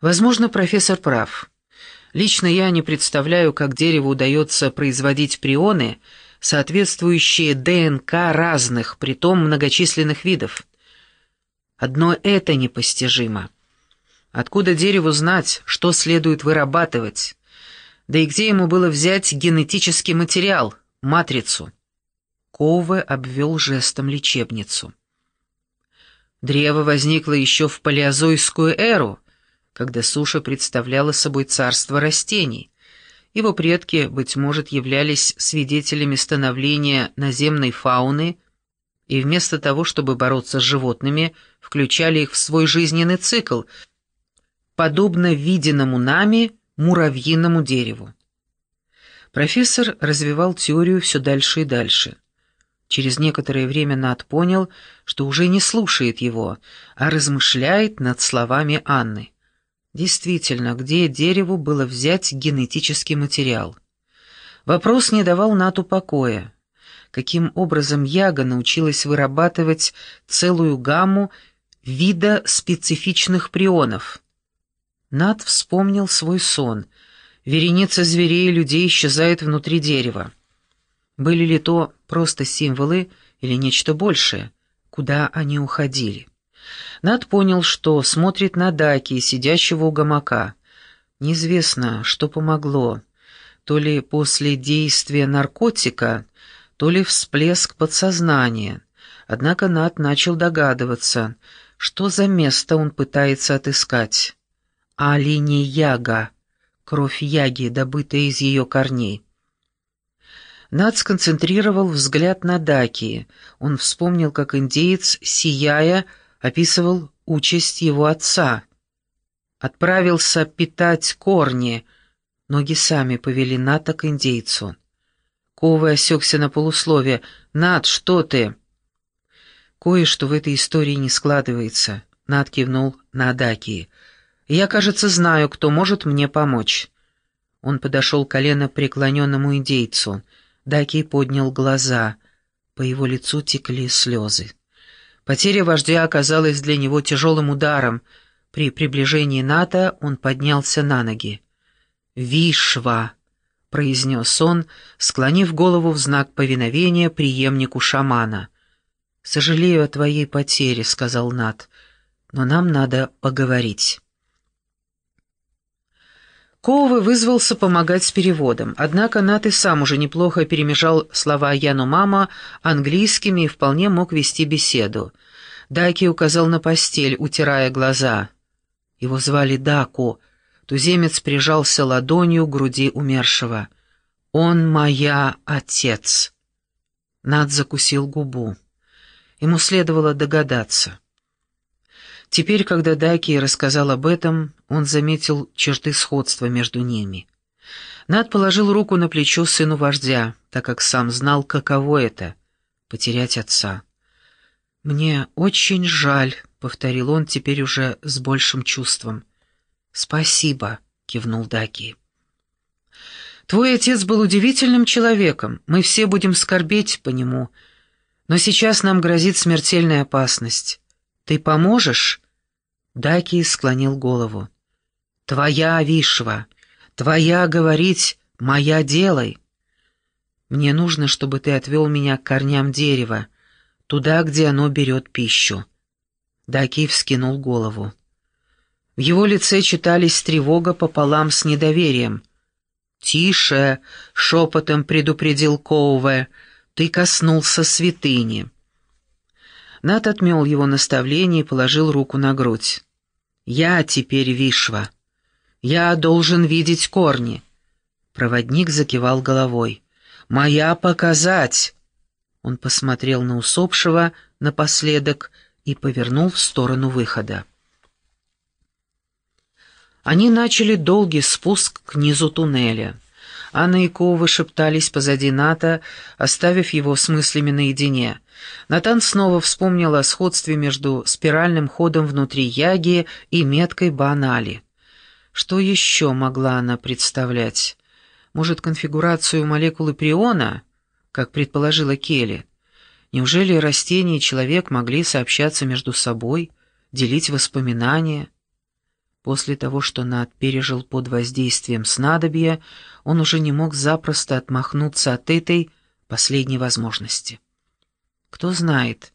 Возможно, профессор прав. Лично я не представляю, как дереву удается производить прионы, соответствующие ДНК разных, притом многочисленных видов. Одно это непостижимо. Откуда дереву знать, что следует вырабатывать? Да и где ему было взять генетический материал, матрицу? Ковы обвел жестом лечебницу. Древо возникло еще в палеозойскую эру, когда суша представляла собой царство растений. Его предки, быть может, являлись свидетелями становления наземной фауны и вместо того, чтобы бороться с животными, включали их в свой жизненный цикл, подобно виденному нами муравьиному дереву. Профессор развивал теорию все дальше и дальше. Через некоторое время Над понял, что уже не слушает его, а размышляет над словами Анны. Действительно, где дереву было взять генетический материал? Вопрос не давал Нату покоя. Каким образом Яга научилась вырабатывать целую гамму вида специфичных прионов? Нат вспомнил свой сон. Вереница зверей и людей исчезает внутри дерева. Были ли то просто символы или нечто большее? Куда они уходили? Над понял, что смотрит на Даки, сидящего у гамака. Неизвестно, что помогло. То ли после действия наркотика, то ли всплеск подсознания. Однако Над начал догадываться, что за место он пытается отыскать. А линия яга, кровь яги, добытая из ее корней. Над сконцентрировал взгляд на Даки. Он вспомнил, как индеец, сияя, описывал участь его отца. Отправился питать корни. Ноги сами повели Ната к индейцу. Ковы осекся на полусловие. «Над, что ты?» «Кое-что в этой истории не складывается», — Над кивнул на Адаки. «Я, кажется, знаю, кто может мне помочь». Он подошел колено преклоненному индейцу — Даки поднял глаза. По его лицу текли слезы. Потеря вождя оказалась для него тяжелым ударом. При приближении НАТО он поднялся на ноги. «Вишва!» — произнес он, склонив голову в знак повиновения преемнику шамана. «Сожалею о твоей потере», — сказал Нат, — «но нам надо поговорить». Коуве вызвался помогать с переводом, однако Нат сам уже неплохо перемежал слова Яну мама английскими и вполне мог вести беседу. Даки указал на постель, утирая глаза. Его звали Даку. Туземец прижался ладонью к груди умершего. «Он моя отец». Над закусил губу. Ему следовало догадаться. Теперь, когда Даки рассказал об этом, он заметил черты сходства между ними. Над положил руку на плечо сыну вождя, так как сам знал, каково это — потерять отца. «Мне очень жаль», — повторил он теперь уже с большим чувством. «Спасибо», — кивнул Даки. «Твой отец был удивительным человеком, мы все будем скорбеть по нему, но сейчас нам грозит смертельная опасность. Ты поможешь?» Даки склонил голову. «Твоя, Вишва, твоя говорить, моя делай. Мне нужно, чтобы ты отвел меня к корням дерева, туда, где оно берет пищу». Даки вскинул голову. В его лице читались тревога пополам с недоверием. «Тише!» — шепотом предупредил Коуве. «Ты коснулся святыни». Нат отмел его наставление и положил руку на грудь. «Я теперь Вишва. Я должен видеть корни». Проводник закивал головой. «Моя показать!» Он посмотрел на усопшего напоследок и повернул в сторону выхода. Они начали долгий спуск к низу туннеля. Анна и Кова шептались позади Ната, оставив его с мыслями наедине. Натан снова вспомнил о сходстве между спиральным ходом внутри Яги и меткой Банали. Что еще могла она представлять? Может, конфигурацию молекулы приона, как предположила Келли? Неужели растения и человек могли сообщаться между собой, делить воспоминания? После того, что Над пережил под воздействием снадобья, он уже не мог запросто отмахнуться от этой последней возможности. Кто знает,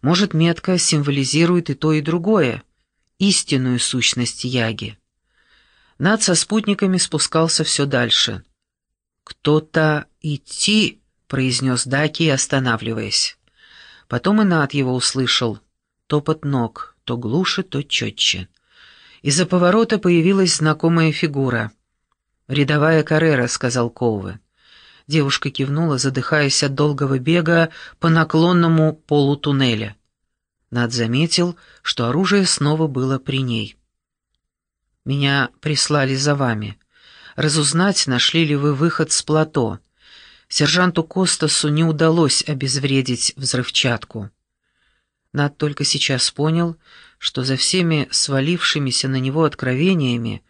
может, метка символизирует и то, и другое, истинную сущность Яги. Над со спутниками спускался все дальше. «Кто-то идти», — произнес Даки, останавливаясь. Потом и Над его услышал. Топот ног, то глуше, то четче. Из-за поворота появилась знакомая фигура. «Рядовая Каррера», — сказал Коуве. Девушка кивнула, задыхаясь от долгого бега по наклонному полу туннеля. Над заметил, что оружие снова было при ней. «Меня прислали за вами. Разузнать, нашли ли вы выход с плато. Сержанту Костасу не удалось обезвредить взрывчатку». Над только сейчас понял, что за всеми свалившимися на него откровениями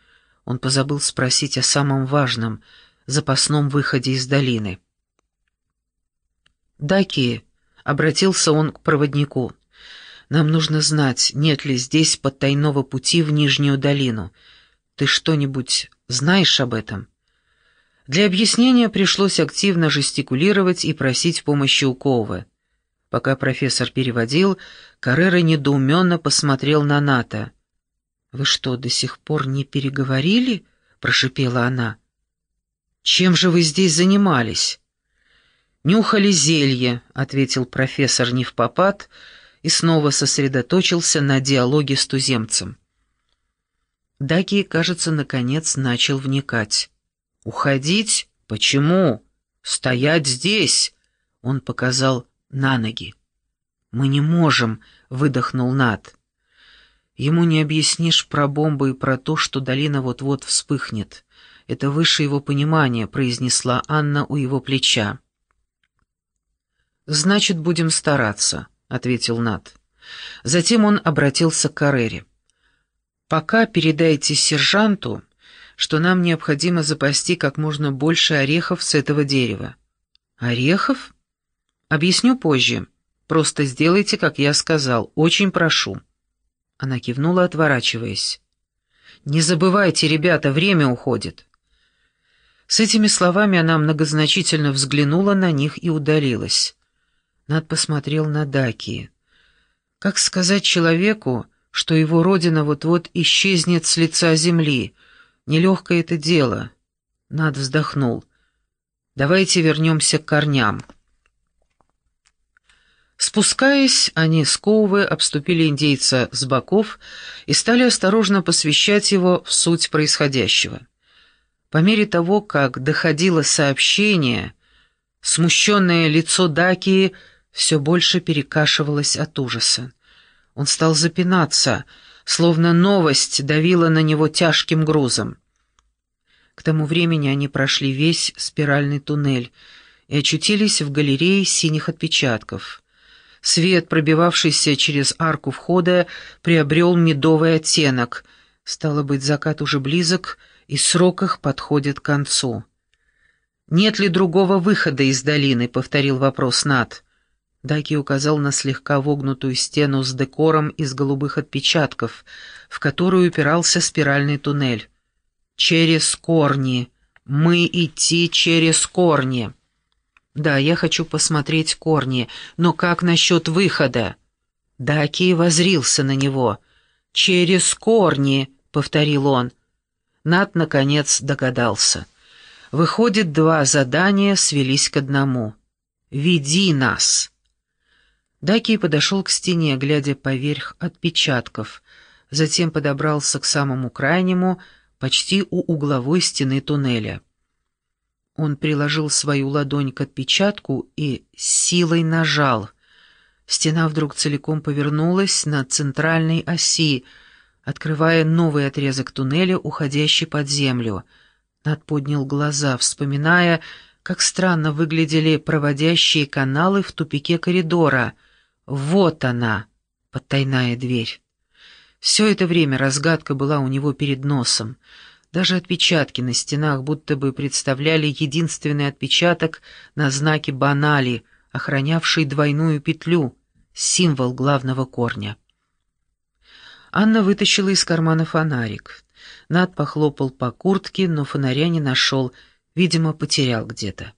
он позабыл спросить о самом важном — запасном выходе из долины. «Даки», — обратился он к проводнику, — «нам нужно знать, нет ли здесь подтайного пути в Нижнюю долину. Ты что-нибудь знаешь об этом?» Для объяснения пришлось активно жестикулировать и просить помощи у Ковы. Пока профессор переводил, Каррера недоуменно посмотрел на Ната. «Вы что, до сих пор не переговорили?» — прошипела она. «Чем же вы здесь занимались?» «Нюхали зелье», — ответил профессор Невпопад и снова сосредоточился на диалоге с туземцем. Даки, кажется, наконец начал вникать. «Уходить? Почему? Стоять здесь!» Он показал на ноги. «Мы не можем», — выдохнул Над. Ему не объяснишь про бомбу и про то, что долина вот-вот вспыхнет. Это выше его понимания», — произнесла Анна у его плеча. «Значит, будем стараться», — ответил Над. Затем он обратился к Карере. «Пока передайте сержанту, что нам необходимо запасти как можно больше орехов с этого дерева». «Орехов?» Объясню позже. Просто сделайте, как я сказал. Очень прошу». Она кивнула, отворачиваясь. «Не забывайте, ребята, время уходит». С этими словами она многозначительно взглянула на них и удалилась. Над посмотрел на Даки. Как сказать человеку, что его родина вот-вот исчезнет с лица земли? Нелегкое это дело. Над вздохнул. «Давайте вернемся к корням». Спускаясь, они с Коувы обступили индейца с боков и стали осторожно посвящать его в суть происходящего. По мере того, как доходило сообщение, смущенное лицо Дакии все больше перекашивалось от ужаса. Он стал запинаться, словно новость давила на него тяжким грузом. К тому времени они прошли весь спиральный туннель и очутились в галерее синих отпечатков — Свет, пробивавшийся через арку входа, приобрел медовый оттенок. Стало быть, закат уже близок, и срок их подходит к концу. «Нет ли другого выхода из долины?» — повторил вопрос Над. Даки указал на слегка вогнутую стену с декором из голубых отпечатков, в которую упирался спиральный туннель. «Через корни! Мы идти через корни!» «Да, я хочу посмотреть корни, но как насчет выхода?» Даки возрился на него. «Через корни», — повторил он. Над, наконец, догадался. Выходит, два задания свелись к одному. «Веди нас!» Даки подошел к стене, глядя поверх отпечатков, затем подобрался к самому крайнему, почти у угловой стены туннеля. Он приложил свою ладонь к отпечатку и силой нажал. Стена вдруг целиком повернулась на центральной оси, открывая новый отрезок туннеля, уходящий под землю. Над поднял глаза, вспоминая, как странно выглядели проводящие каналы в тупике коридора. Вот она, подтайная дверь. Все это время разгадка была у него перед носом — даже отпечатки на стенах будто бы представляли единственный отпечаток на знаке банали, охранявший двойную петлю, символ главного корня. Анна вытащила из кармана фонарик. Над похлопал по куртке, но фонаря не нашел, видимо, потерял где-то.